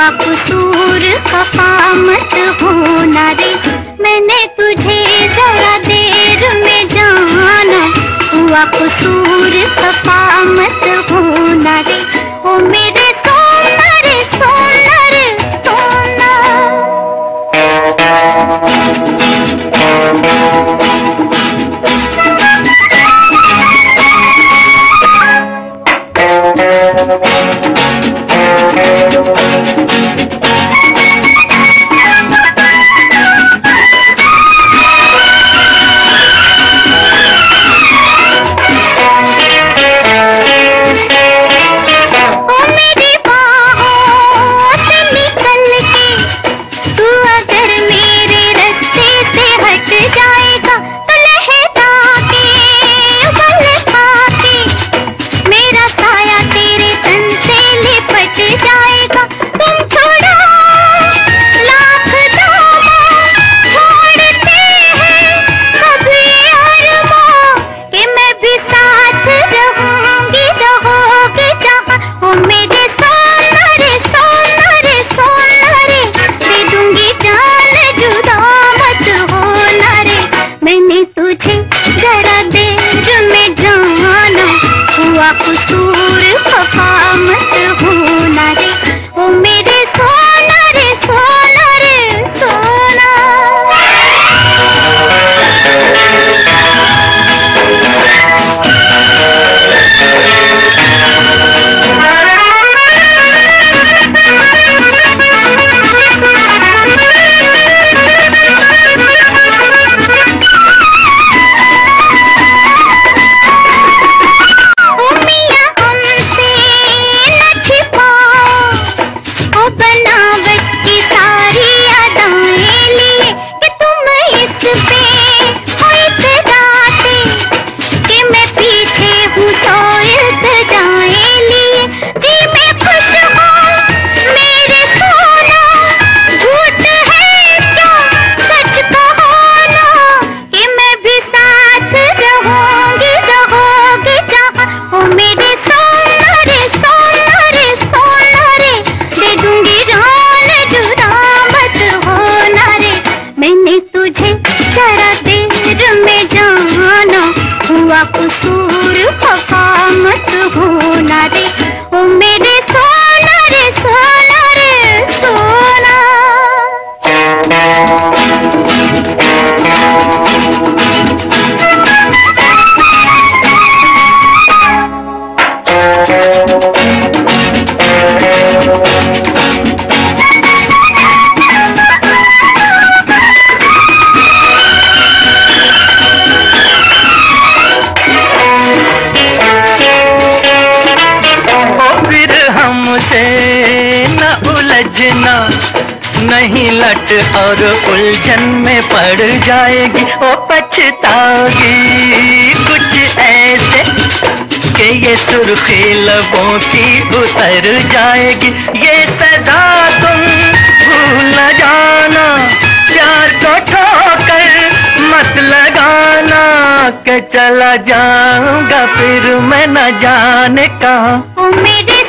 हुआ कसूर खफा मत होना रे। मैंने तुझे जरा देर में जाना हुआ कसूर कपा मत होना रे। ओ मेरे सोना रे सोना रे सोना Thank you. कसूर पपा मत होना रे ओ मेरे सोना रे सोना रे सोना Thank you. समझना नहीं लट और उलझन में पड़ जाएगी। वो पछतागी कुछ ऐसे के ये सुर्खी लबों की उतर जाएगी। ये सदा तुम भूल जाना, प्यार को ठोकर मत लगाना के चला जाऊँगा फिर मैं न जाने कहा। मेरे